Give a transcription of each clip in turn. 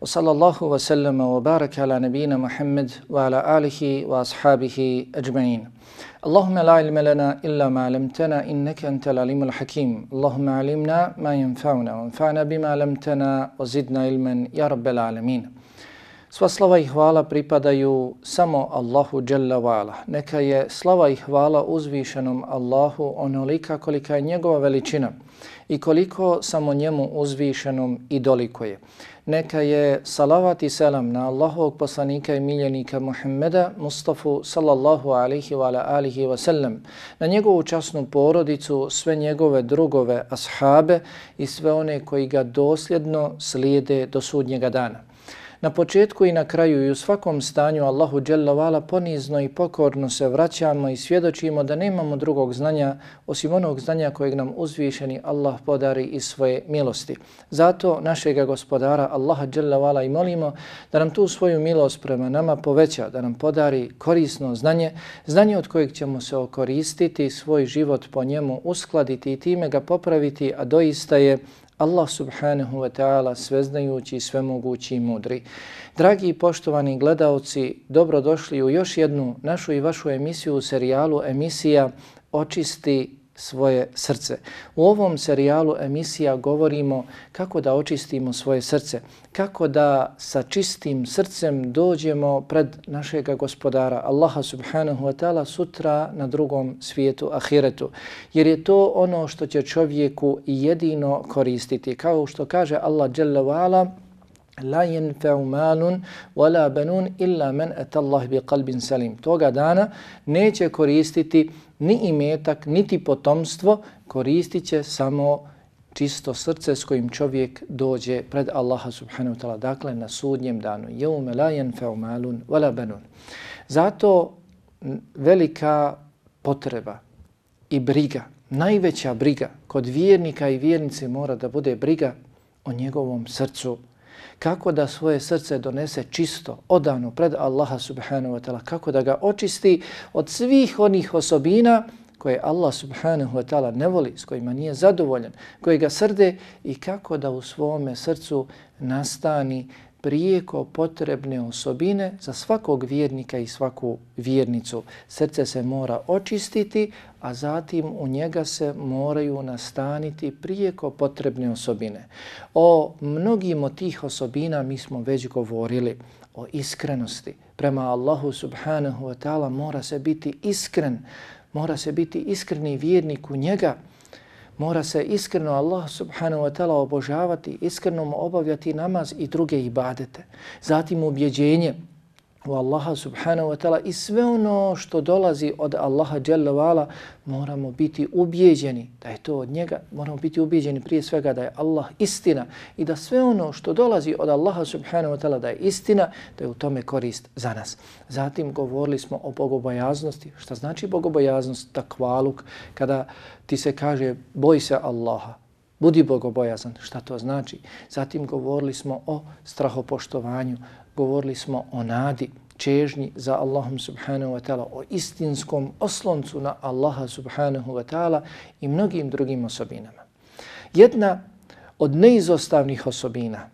وصلى الله وسلم وبارك على نبينا محمد وعلى آله وأصحابه أجمعين اللهم لا علم لنا إلا ما علمتنا إنك أنت العليم الحكيم اللهم علمنا ما ينفعنا وانفعنا بما علمتنا وزدنا علما يا رب العالمين Sva slava i hvala pripadaju samo Allahu Jalla wa'ala. Neka je slava i hvala uzvišenom Allahu onolika kolika je njegova veličina i koliko samo njemu uzvišenom i doliko je. Neka je salavat i selam na Allahovog poslanika i miljenika Muhammeda Mustafa sallallahu alihi wa alihi wa sallam, na njegovu časnu porodicu, sve njegove drugove ashabe i sve one koji ga dosljedno slijede do sudnjega dana. Na početku i na kraju i u svakom stanju Allahu Jalla ponizno i pokorno se vraćamo i svjedočimo da nemamo drugog znanja osim onog znanja kojeg nam uzvišeni Allah podari iz svoje milosti. Zato našega gospodara Allaha Jalla i molimo da nam tu svoju milost prema nama poveća, da nam podari korisno znanje, znanje od kojeg ćemo se okoristiti, svoj život po njemu uskladiti i time ga popraviti, a doista je Allah subhanahu wa ta'ala sveznajući, svemogući i mudri. Dragi i poštovani gledalci, dobrodošli u još jednu našu i vašu emisiju u serijalu emisija Očisti svoje srce. U ovom serijalu emisija govorimo kako da očistimo svoje srce, kako da sa čistim srcem dođemo pred našega gospodara Allaha subhanahu wa ta'ala sutra na drugom svijetu ahiretu. Jer je to ono što će čovjeku jedino koristiti. Kao što kaže Allah jalla wa'ala, la yanfa'u malun wala banun illa man ata Allah bi qalbin salim. Toga dana neće koristiti ni imetak, niti potomstvo, koristit će samo čisto srce s kojim čovjek dođe pred Allaha subhanahu wa ta'ala, dakle na sudnjem danu. Jevme la jenfeu malun wala banun. Zato velika potreba i briga, najveća briga kod vjernika i vjernice mora da bude briga o njegovom srcu, kako da svoje srce donese čisto, odano pred Allaha subhanahu wa ta'ala, kako da ga očisti od svih onih osobina koje Allah subhanahu wa ta'ala ne voli, s kojima nije zadovoljan, koje ga srde i kako da u svome srcu nastani prijeko potrebne osobine za svakog vjernika i svaku vjernicu. Srce se mora očistiti, a zatim u njega se moraju nastaniti prijeko potrebne osobine. O mnogim od tih osobina mi smo već govorili o iskrenosti. Prema Allahu subhanahu wa ta'ala mora se biti iskren, mora se biti iskreni vjernik u njega, mora se iskreno Allah subhanahu wa ta'ala obožavati, iskreno mu obavljati namaz i druge ibadete. Zatim ubjeđenje u Allaha subhanahu wa ta'ala i sve ono što dolazi od Allaha jalla wa'ala moramo biti ubijeđeni da je to od njega, moramo biti ubijeđeni prije svega da je Allah istina i da sve ono što dolazi od Allaha subhanahu wa ta'ala da je istina, da je u tome korist za nas. Zatim govorili smo o bogobojaznosti. Šta znači bogobojaznost? Takvaluk. Kada ti se kaže boj se Allaha, budi bogobojazan. Šta to znači? Zatim govorili smo o strahopoštovanju, govorili smo o nadi, čežnji za Allahom subhanahu wa ta'ala, o istinskom osloncu na Allaha subhanahu wa ta'ala i mnogim drugim osobinama. Jedna od neizostavnih osobina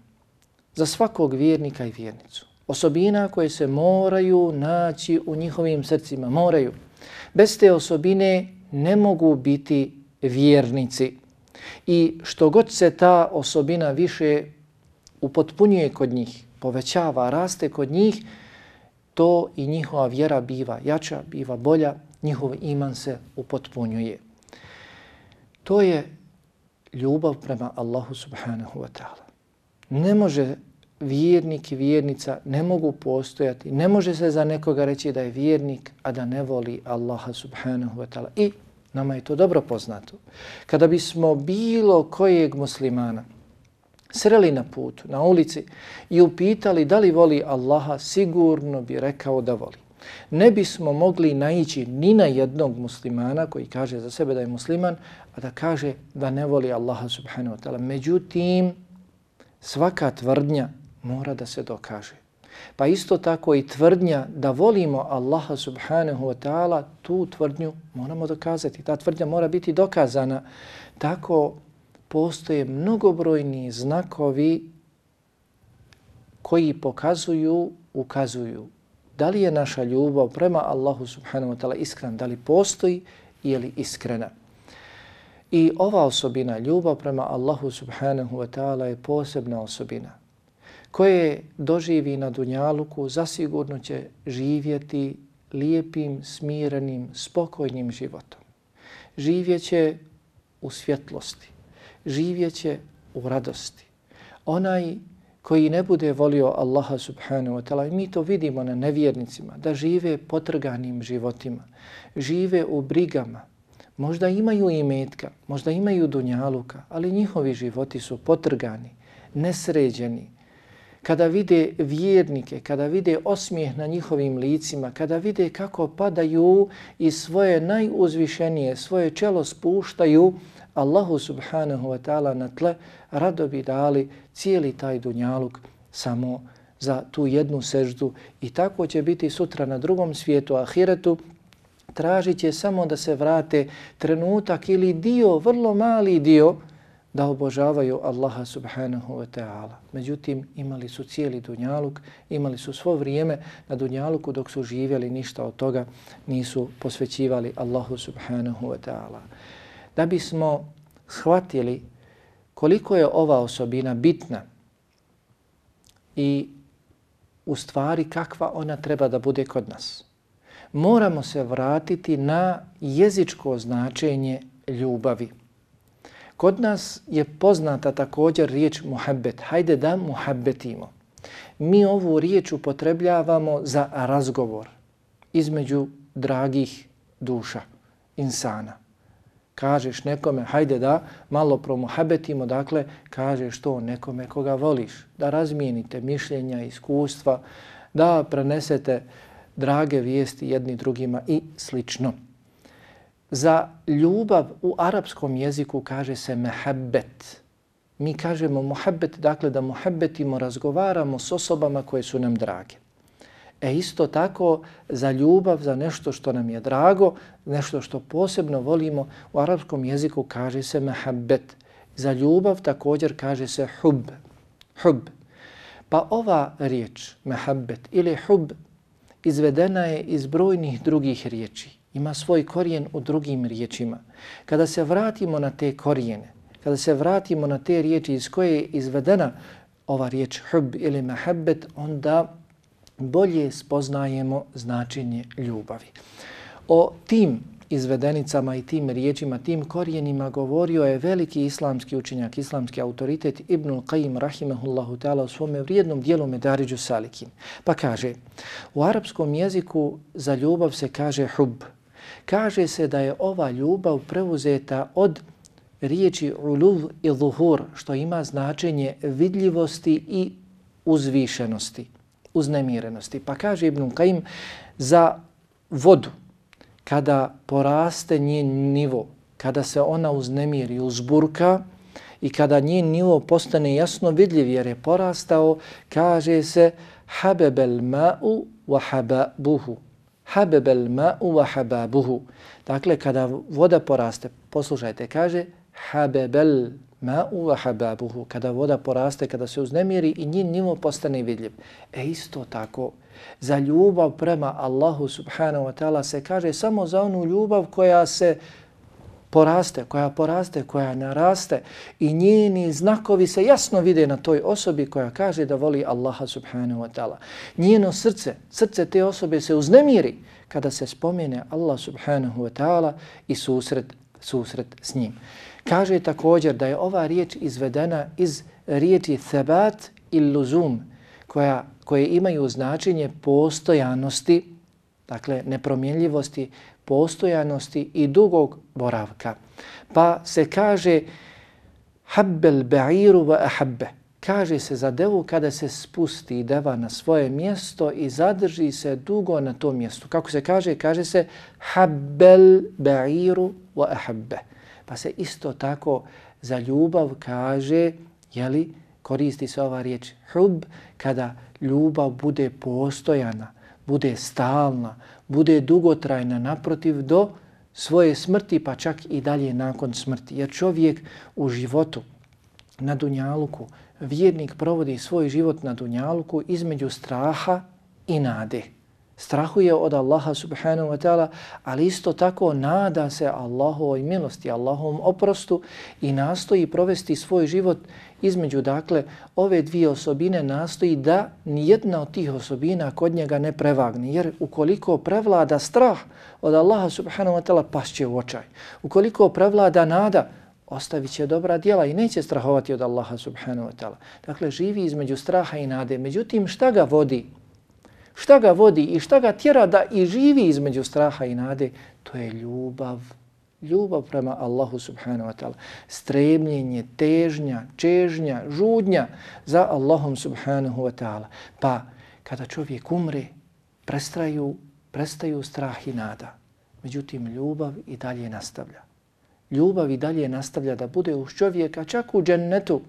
za svakog vjernika i vjernicu, osobina koje se moraju naći u njihovim srcima, moraju. Bez te osobine ne mogu biti vjernici. I što god se ta osobina više upotpunjuje kod njih, povećava, raste kod njih, to i njihova vjera biva jača, biva bolja, njihov iman se upotpunjuje. To je ljubav prema Allahu subhanahu wa ta'ala. Ne može vjernik i vjernica ne mogu postojati, ne može se za nekoga reći da je vjernik, a da ne voli Allaha subhanahu wa ta'ala. I nama je to dobro poznato. Kada bismo bilo kojeg muslimana sreli na putu, na ulici i upitali da li voli Allaha, sigurno bi rekao da voli. Ne bismo mogli naići ni na jednog muslimana koji kaže za sebe da je musliman, a da kaže da ne voli Allaha subhanahu wa ta'ala. Međutim, svaka tvrdnja mora da se dokaže. Pa isto tako i tvrdnja da volimo Allaha subhanahu wa ta'ala, tu tvrdnju moramo dokazati. Ta tvrdnja mora biti dokazana. Tako postoje mnogobrojni znakovi koji pokazuju, ukazuju da li je naša ljubav prema Allahu subhanahu wa ta'ala iskrena, da li postoji ili iskrena. I ova osobina, ljubav prema Allahu subhanahu wa ta'ala je posebna osobina koje doživi na Dunjaluku zasigurno će živjeti lijepim, smirenim, spokojnim životom. Živjeće u svjetlosti, živjeće u radosti. Onaj koji ne bude volio Allaha subhanahu wa ta'ala, mi to vidimo na nevjernicima, da žive potrganim životima, žive u brigama, možda imaju imetka, možda imaju dunjaluka, ali njihovi životi su potrgani, nesređeni. Kada vide vjernike, kada vide osmijeh na njihovim licima, kada vide kako padaju i svoje najuzvišenije, svoje čelo spuštaju, Allahu subhanahu wa ta'ala na tle rado bi dali cijeli taj dunjaluk samo za tu jednu seždu. I tako će biti sutra na drugom svijetu, ahiretu, tražit će samo da se vrate trenutak ili dio, vrlo mali dio, da obožavaju Allaha subhanahu wa ta'ala. Međutim, imali su cijeli dunjaluk, imali su svo vrijeme na dunjaluku dok su živjeli, ništa od toga nisu posvećivali Allahu subhanahu wa ta'ala da bismo shvatili koliko je ova osobina bitna i u stvari kakva ona treba da bude kod nas. Moramo se vratiti na jezičko značenje ljubavi. Kod nas je poznata također riječ muhabbet. Hajde da muhabbetimo. Mi ovu riječ upotrebljavamo za razgovor između dragih duša, insana kažeš nekome, hajde da malo promuhabetimo, dakle, kažeš to nekome koga voliš, da razmijenite mišljenja, iskustva, da prenesete drage vijesti jedni drugima i slično. Za ljubav u arapskom jeziku kaže se mehabbet. Mi kažemo muhabbet, dakle da muhabbetimo, razgovaramo s osobama koje su nam drage. E isto tako za ljubav, za nešto što nam je drago, nešto što posebno volimo, u arapskom jeziku kaže se mahabbet. Za ljubav također kaže se hub. hub. Pa ova riječ, mahabbet ili hub, izvedena je iz brojnih drugih riječi. Ima svoj korijen u drugim riječima. Kada se vratimo na te korijene, kada se vratimo na te riječi iz koje je izvedena ova riječ hub ili mahabbet, onda bolje spoznajemo značenje ljubavi. O tim izvedenicama i tim riječima, tim korijenima govorio je veliki islamski učenjak, islamski autoritet Ibnul Qayyim rahimahullahu ta'ala u svome vrijednom dijelu Medariđu Salikin. Pa kaže, u arapskom jeziku za ljubav se kaže hub. Kaže se da je ova ljubav preuzeta od riječi uluv i zuhur, što ima značenje vidljivosti i uzvišenosti uznemirenosti. Pa kaže Ibn Qaim za vodu, kada poraste njen nivo, kada se ona uznemiri, uzburka i kada njen nivo postane jasno vidljiv jer je porastao, kaže se habebel ma'u wa hababuhu. Habebel ma'u wa hababuhu. Dakle, kada voda poraste, poslušajte, kaže habebel ma'u wa hababuhu, kada voda poraste, kada se uznemiri i njin nivo postane vidljiv. E isto tako, za ljubav prema Allahu subhanahu wa ta'ala se kaže samo za onu ljubav koja se poraste, koja poraste, koja naraste i njeni znakovi se jasno vide na toj osobi koja kaže da voli Allaha subhanahu wa ta'ala. Njeno srce, srce te osobe se uznemiri kada se spomene Allah subhanahu wa ta'ala i susret, susret s njim. Kaže također da je ova riječ izvedena iz riječi thebat il luzum, koja, koje imaju značenje postojanosti, dakle nepromjenljivosti, postojanosti i dugog boravka. Pa se kaže habbel ba'iru wa ahabbe. Kaže se za devu kada se spusti deva na svoje mjesto i zadrži se dugo na tom mjestu. Kako se kaže? Kaže se habbel ba'iru wa ahabbe. Pa se isto tako za ljubav kaže, jeli, koristi se ova riječ hub kada ljubav bude postojana, bude stalna, bude dugotrajna naprotiv do svoje smrti pa čak i dalje nakon smrti. Jer čovjek u životu na Dunjaluku, vjernik provodi svoj život na Dunjaluku između straha i nade strahuje od Allaha subhanahu wa ta'ala, ali isto tako nada se Allahovoj milosti, Allahovom oprostu i nastoji provesti svoj život između, dakle, ove dvije osobine nastoji da nijedna od tih osobina kod njega ne prevagne, jer ukoliko prevlada strah od Allaha subhanahu wa ta'ala, pašće u očaj. Ukoliko prevlada nada, ostavit će dobra djela i neće strahovati od Allaha subhanahu wa ta'ala. Dakle, živi između straha i nade. Međutim, šta ga vodi? Šta ga vodi i šta ga tjera da i živi između straha i nade? To je ljubav. Ljubav prema Allahu subhanahu wa ta'ala. Stremljenje, težnja, čežnja, žudnja za Allahom subhanahu wa ta'ala. Pa kada čovjek umre, prestaju, prestaju strah i nada. Međutim, ljubav i dalje nastavlja. Ljubav i dalje nastavlja da bude uz čovjeka čak u džennetu,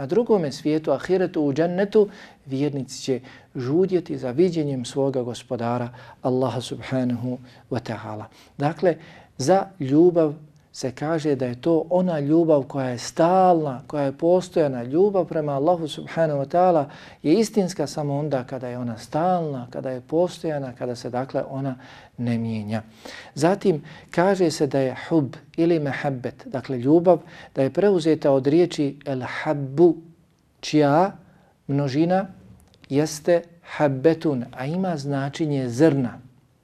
Na drugome svijetu, ahiretu, u džennetu, vjernici će žudjeti za viđenjem svoga gospodara, Allaha subhanahu wa ta'ala. Dakle, za ljubav se kaže da je to ona ljubav koja je stalna, koja je postojana. Ljubav prema Allahu subhanahu wa ta'ala je istinska samo onda kada je ona stalna, kada je postojana, kada se dakle ona ne mijenja. Zatim kaže se da je hub ili mehabbet, dakle ljubav, da je preuzeta od riječi el habbu, čija množina jeste habbetun, a ima značenje zrna,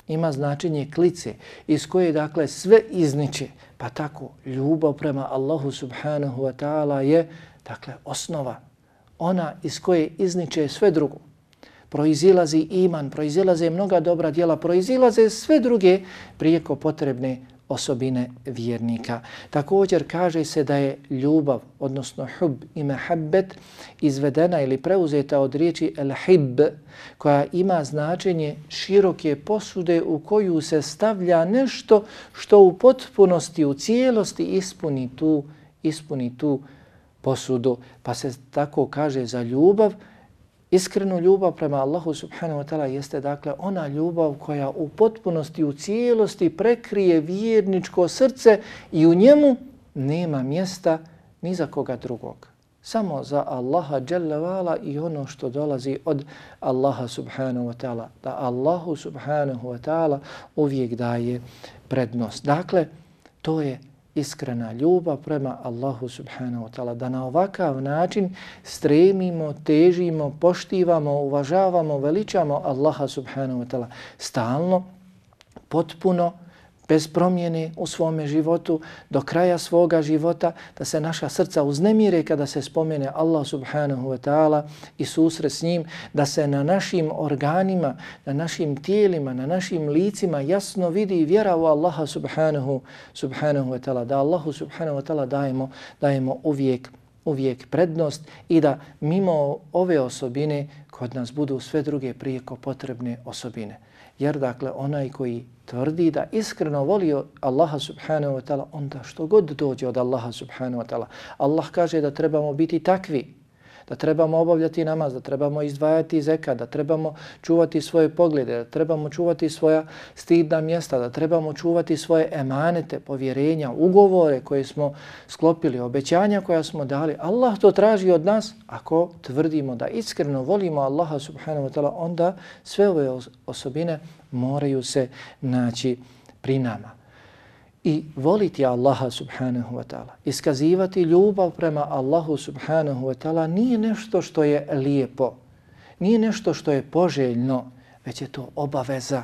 ima značenje klice, iz koje dakle sve izniče. Pa tako, ljubav prema Allahu subhanahu wa ta'ala je, dakle, osnova. Ona iz koje izniče sve drugo. Proizilazi iman, proizilaze mnoga dobra djela, proizilaze sve druge prijeko potrebne osobine vjernika. Također kaže se da je ljubav, odnosno hub i mehabbet, izvedena ili preuzeta od riječi el-hib, koja ima značenje široke posude u koju se stavlja nešto što u potpunosti, u cijelosti ispuni tu, ispuni tu posudu. Pa se tako kaže za ljubav, Iskrenu ljubav prema Allahu subhanahu wa ta'ala jeste dakle ona ljubav koja u potpunosti, u cijelosti prekrije vjerničko srce i u njemu nema mjesta ni za koga drugog. Samo za Allaha vala i ono što dolazi od Allaha subhanahu wa ta'ala. Da Allahu subhanahu wa ta'ala uvijek daje prednost. Dakle, to je iskrena ljubav prema Allahu subhanahu wa ta'ala. Da na ovakav način stremimo, težimo, poštivamo, uvažavamo, veličamo Allaha subhanahu wa ta'ala. Stalno, potpuno, bez promjene u svome životu, do kraja svoga života, da se naša srca uznemire kada se spomene Allah subhanahu wa ta'ala i susre s njim, da se na našim organima, na našim tijelima, na našim licima jasno vidi vjera u Allaha subhanahu, subhanahu wa ta'ala, da Allahu subhanahu wa ta'ala dajemo, dajemo uvijek uvijek prednost i da mimo ove osobine kod nas budu sve druge prijeko potrebne osobine. Jer dakle onaj koji tvrdi da iskreno voli Allaha subhanahu wa ta'ala, onda što god dođe od Allaha subhanahu wa ta'ala. Allah kaže da trebamo biti takvi, da trebamo obavljati namaz, da trebamo izdvajati zeka, da trebamo čuvati svoje poglede, da trebamo čuvati svoja stidna mjesta, da trebamo čuvati svoje emanete, povjerenja, ugovore koje smo sklopili, obećanja koja smo dali. Allah to traži od nas ako tvrdimo da iskreno volimo Allaha subhanahu wa ta'ala, onda sve ove osobine moraju se naći pri nama i voliti Allaha subhanahu wa ta'ala. Iskazivati ljubav prema Allahu subhanahu wa ta'ala nije nešto što je lijepo, nije nešto što je poželjno, već je to obaveza.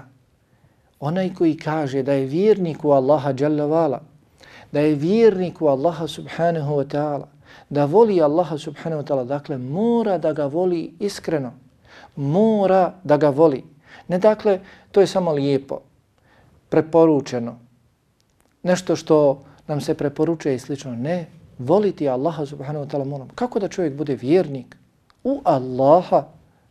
Onaj koji kaže da je vjernik u Allaha vala, da je vjernik u Allaha subhanahu wa ta'ala, da voli Allaha subhanahu wa ta'ala, dakle mora da ga voli iskreno, mora da ga voli. Ne dakle, to je samo lijepo, preporučeno, nešto što nam se preporučuje i slično. Ne, voliti Allaha subhanahu wa ta'ala moramo. Kako da čovjek bude vjernik u Allaha,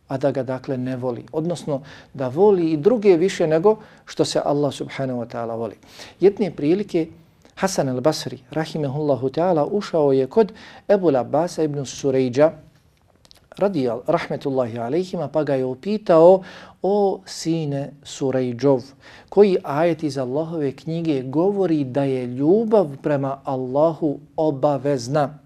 a da ga dakle ne voli? Odnosno da voli i druge više nego što se Allah subhanahu wa ta'ala voli. Jedne prilike Hasan al-Basri, rahimehullahu ta'ala, ušao je kod Ebu Labasa ibn Surejđa, radi rahmetullahi alejhima pa ga je upitao o sine Surejđov, koji ajet iz Allahove knjige govori da je ljubav prema Allahu obavezna.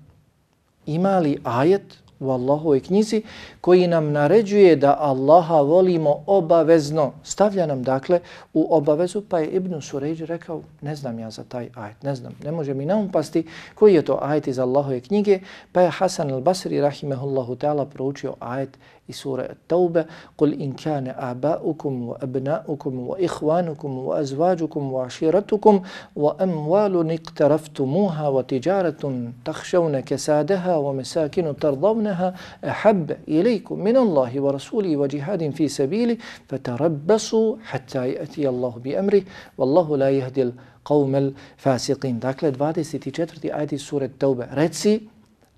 Ima li ajet u Allahovoj knjizi koji nam naređuje da Allaha volimo obavezno. Stavlja nam dakle u obavezu pa je Ibn Surejđ rekao ne znam ja za taj ajet, ne znam, ne može mi naumpasti koji je to ajet iz Allahove knjige pa je Hasan al-Basri rahimehullahu ta'ala proučio ajet iz sura At-Tawba قل إن كان آباؤكم وأبناؤكم وإخوانكم وأزواجكم وعشيرتكم وأموال اقترفتموها وتجارة تخشون كسادها ومساكن ترضونها أحب إليكم من الله ورسوله وجهاد في سبيله فتربصوا حتى يأتي الله بأمره والله لا يهدي القوم الفاسقين Dakle, 24. ajdi sura Tauba. Reci,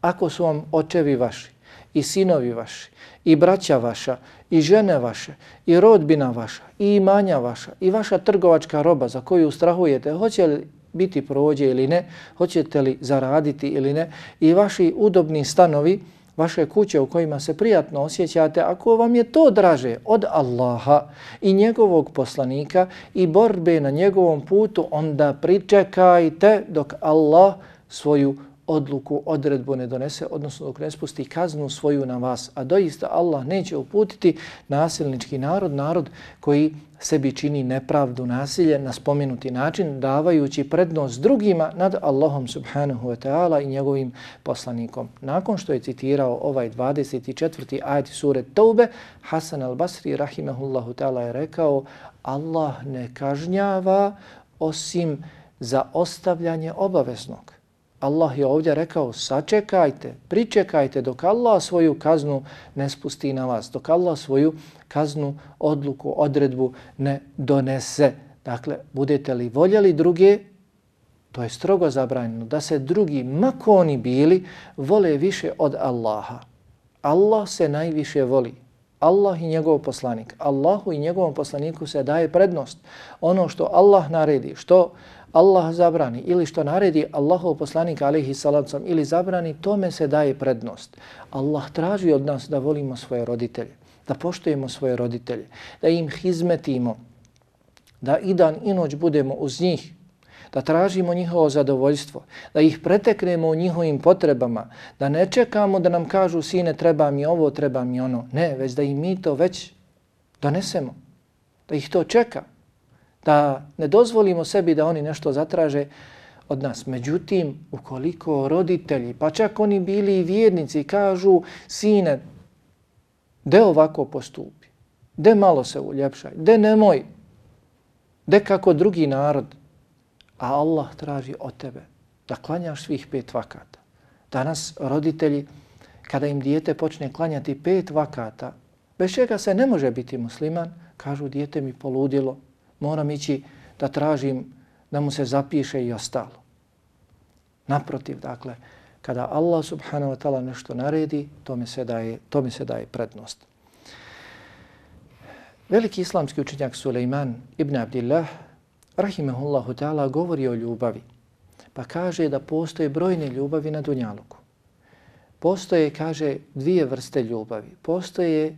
ako su vam očevi vaši i sinovi vaši i braća vaša, i žene vaše, i rodbina vaša, i imanja vaša, i vaša trgovačka roba za koju strahujete, hoće li biti prođe ili ne, hoćete li zaraditi ili ne, i vaši udobni stanovi, vaše kuće u kojima se prijatno osjećate, ako vam je to draže od Allaha i njegovog poslanika i borbe na njegovom putu, onda pričekajte dok Allah svoju odluku, odredbu ne donese, odnosno dok ne spusti kaznu svoju na vas. A doista Allah neće uputiti nasilnički narod, narod koji sebi čini nepravdu, nasilje na spomenuti način, davajući prednost drugima nad Allahom subhanahu wa ta'ala i njegovim poslanikom. Nakon što je citirao ovaj 24. ajati sure Taube, Hasan al-Basri rahimahullahu ta'ala je rekao Allah ne kažnjava osim za ostavljanje obaveznog. Allah je ovdje rekao sačekajte, pričekajte dok Allah svoju kaznu ne spusti na vas, dok Allah svoju kaznu, odluku, odredbu ne donese. Dakle, budete li voljeli druge, to je strogo zabranjeno, da se drugi, mako oni bili, vole više od Allaha. Allah se najviše voli. Allah i njegov poslanik. Allahu i njegovom poslaniku se daje prednost. Ono što Allah naredi, što Allah zabrani ili što naredi Allahov poslanik alaihi salacom ili zabrani, tome se daje prednost. Allah traži od nas da volimo svoje roditelje, da poštujemo svoje roditelje, da im hizmetimo, da i dan i noć budemo uz njih, da tražimo njihovo zadovoljstvo, da ih preteknemo u njihovim potrebama, da ne čekamo da nam kažu sine treba mi ovo, treba mi ono. Ne, već da im mi to već donesemo, da ih to čeka da ne dozvolimo sebi da oni nešto zatraže od nas. Međutim, ukoliko roditelji, pa čak oni bili i vjernici, kažu, sine, de ovako postupi, de malo se uljepšaj, de nemoj, de kako drugi narod, a Allah traži od tebe da klanjaš svih pet vakata. Danas roditelji, kada im dijete počne klanjati pet vakata, bez čega se ne može biti musliman, kažu dijete mi poludilo, moram ići da tražim da mu se zapiše i ostalo. Naprotiv, dakle, kada Allah subhanahu wa ta'ala nešto naredi, to mi se daje, to mi se daje prednost. Veliki islamski učenjak Suleiman ibn Abdillah, rahimahullahu ta'ala, govori o ljubavi. Pa kaže da postoje brojne ljubavi na Dunjaluku. Postoje, kaže, dvije vrste ljubavi. Postoje,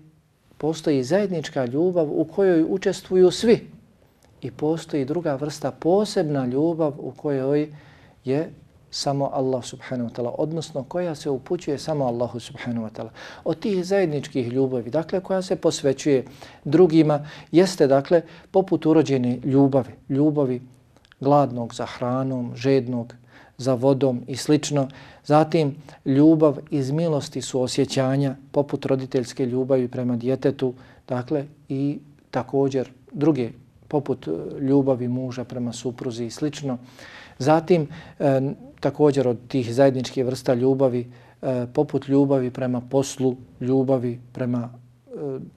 postoji zajednička ljubav u kojoj učestvuju svi i postoji druga vrsta posebna ljubav u kojoj je samo Allah subhanahu wa ta'ala, odnosno koja se upućuje samo Allahu subhanahu wa ta'ala. Od tih zajedničkih ljubavi, dakle koja se posvećuje drugima, jeste dakle poput urođene ljubavi, ljubavi gladnog za hranom, žednog za vodom i slično. Zatim ljubav iz milosti su osjećanja poput roditeljske ljubavi prema djetetu, dakle i također druge poput e, ljubavi muža prema supruzi i slično. Zatim, e, također od tih zajedničkih vrsta ljubavi, e, poput ljubavi prema poslu, ljubavi prema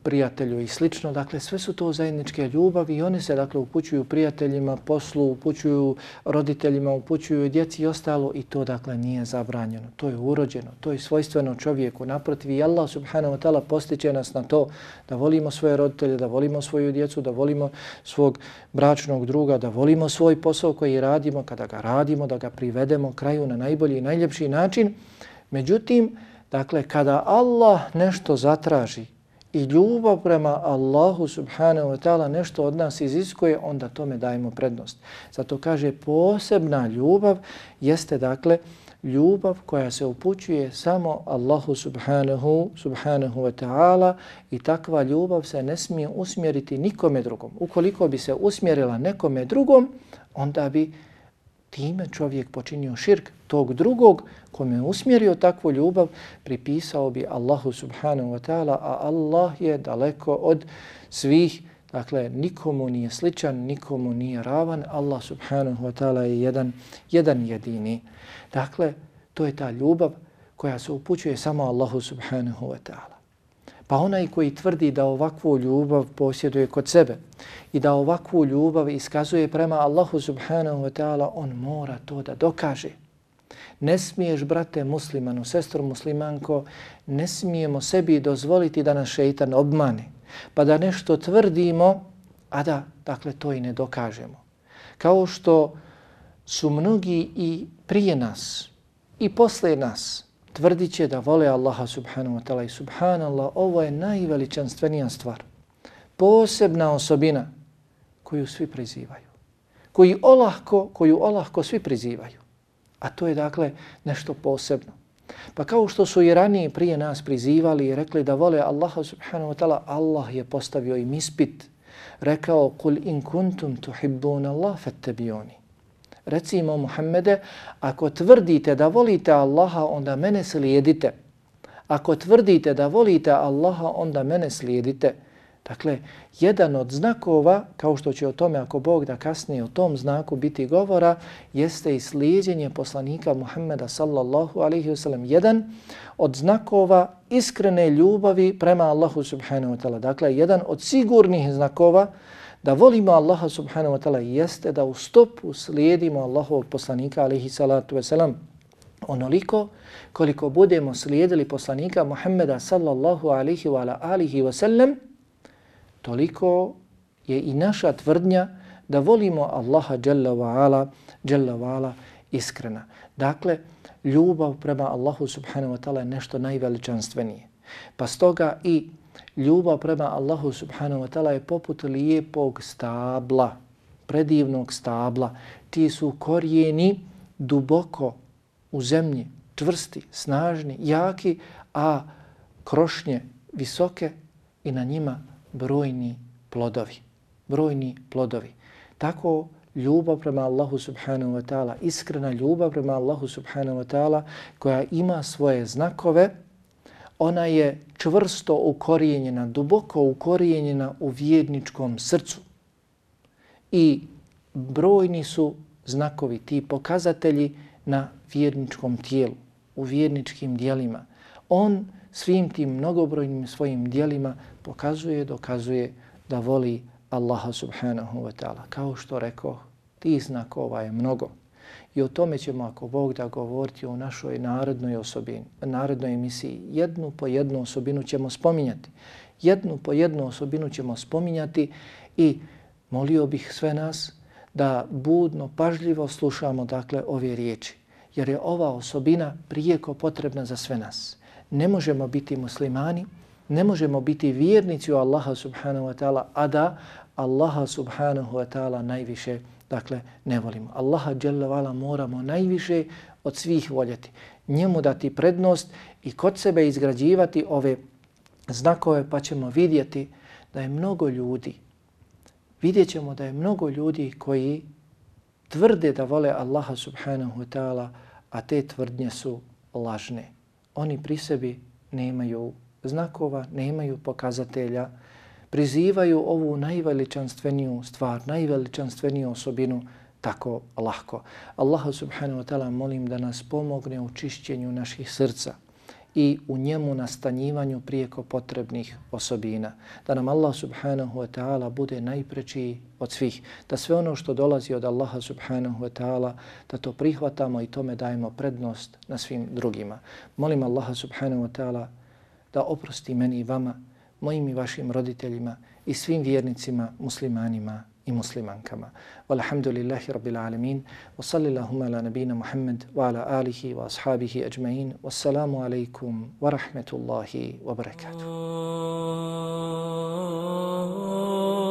prijatelju i slično. Dakle, sve su to zajedničke ljubavi i one se dakle upućuju prijateljima, poslu, upućuju roditeljima, upućuju djeci i ostalo i to dakle nije zabranjeno. To je urođeno, to je svojstveno čovjeku. Naprotiv, i Allah subhanahu wa ta'ala postiće nas na to da volimo svoje roditelje, da volimo svoju djecu, da volimo svog bračnog druga, da volimo svoj posao koji radimo, kada ga radimo, da ga privedemo kraju na najbolji i najljepši način. Međutim, Dakle, kada Allah nešto zatraži i ljubav prema Allahu subhanahu wa ta'ala nešto od nas iziskuje, onda tome dajemo prednost. Zato kaže posebna ljubav jeste dakle ljubav koja se upućuje samo Allahu subhanahu, subhanahu wa ta'ala i takva ljubav se ne smije usmjeriti nikome drugom. Ukoliko bi se usmjerila nekome drugom, onda bi time čovjek počinio širk tog drugog kome je usmjerio takvu ljubav, pripisao bi Allahu subhanahu wa ta'ala, a Allah je daleko od svih, dakle nikomu nije sličan, nikomu nije ravan, Allah subhanahu wa ta'ala je jedan, jedan jedini. Dakle, to je ta ljubav koja se upućuje samo Allahu subhanahu wa ta'ala. Pa onaj koji tvrdi da ovakvu ljubav posjeduje kod sebe i da ovakvu ljubav iskazuje prema Allahu subhanahu wa ta'ala, on mora to da dokaže. Ne smiješ, brate muslimanu, sestru muslimanko, ne smijemo sebi dozvoliti da nas šeitan obmane, pa da nešto tvrdimo, a da, dakle, to i ne dokažemo. Kao što su mnogi i prije nas i posle nas tvrdit će da vole Allaha subhanahu wa ta'ala i subhanallah, ovo je najveličanstvenija stvar. Posebna osobina koju svi prizivaju. Koji olahko, koju olahko svi prizivaju. A to je dakle nešto posebno. Pa kao što su i ranije prije nas prizivali i rekli da vole Allaha subhanahu wa ta'ala, Allah je postavio im ispit. Rekao, kul in kuntum tuhibbun Allah fattabioni. Recimo Muhammede, ako tvrdite da volite Allaha, onda mene slijedite. Ako tvrdite da volite Allaha, onda mene slijedite. Dakle, jedan od znakova, kao što će o tome ako Bog da kasnije o tom znaku biti govora, jeste i slijedjenje poslanika Muhammeda sallallahu alaihi wasallam. Jedan od znakova iskrene ljubavi prema Allahu subhanahu wa ta'ala. Dakle, jedan od sigurnih znakova da volimo Allaha subhanahu wa ta'ala jeste da u stopu slijedimo Allahovog poslanika alaihi salatu wasalam onoliko koliko budemo slijedili poslanika Muhammeda sallallahu alaihi wa alihi wasallam toliko je i naša tvrdnja da volimo Allaha jalla wa ala, jalla wa ala iskrena. Dakle, ljubav prema Allahu subhanahu wa ta'ala je nešto najveličanstvenije. Pa stoga i ljubav prema Allahu subhanahu wa ta'ala je poput lijepog stabla, predivnog stabla, ti su korijeni duboko u zemlji, čvrsti, snažni, jaki, a krošnje visoke i na njima brojni plodovi. Brojni plodovi. Tako ljubav prema Allahu subhanahu wa ta'ala, iskrena ljubav prema Allahu subhanahu wa ta'ala koja ima svoje znakove, ona je čvrsto ukorijenjena, duboko ukorijenjena u vjerničkom srcu. I brojni su znakovi, ti pokazatelji na vjerničkom tijelu, u vjerničkim dijelima. On svim tim mnogobrojnim svojim dijelima pokazuje, dokazuje da voli Allaha subhanahu wa ta'ala. Kao što rekao, ti znakova je mnogo. I o tome ćemo, ako Bog da govoriti o našoj narodnoj osobini, narodnoj emisiji, jednu po jednu osobinu ćemo spominjati. Jednu po jednu osobinu ćemo spominjati i molio bih sve nas da budno, pažljivo slušamo dakle ove riječi. Jer je ova osobina prijeko potrebna za sve nas. Ne možemo biti muslimani, ne možemo biti vjernici u Allaha subhanahu wa ta'ala, a da Allaha subhanahu wa ta'ala najviše dakle, ne volimo. Allaha dželle moramo najviše od svih voljeti. Njemu dati prednost i kod sebe izgrađivati ove znakove pa ćemo vidjeti da je mnogo ljudi, vidjet ćemo da je mnogo ljudi koji tvrde da vole Allaha subhanahu wa ta'ala, a te tvrdnje su lažne. Oni pri sebi nemaju znakova, nemaju pokazatelja, prizivaju ovu najveličanstveniju stvar, najveličanstveniju osobinu tako lahko. Allahu subhanahu wa ta'ala molim da nas pomogne u čišćenju naših srca i u njemu nastanjivanju prijeko potrebnih osobina. Da nam Allah subhanahu wa ta'ala bude najprečiji od svih. Da sve ono što dolazi od Allaha subhanahu wa ta'ala, da to prihvatamo i tome dajemo prednost na svim drugima. Molim Allaha subhanahu wa ta'ala da oprosti meni i vama, mojim i vašim roditeljima i svim vjernicima, muslimanima. i muslimankama. Walhamdulillahi rabbil alemin. Wa sallillahumma ala nabina Muhammad wa ala alihi wa ashabihi ajma'in. Wassalamu alaikum wa rahmetullahi wa barakatuh. Oh, oh, oh.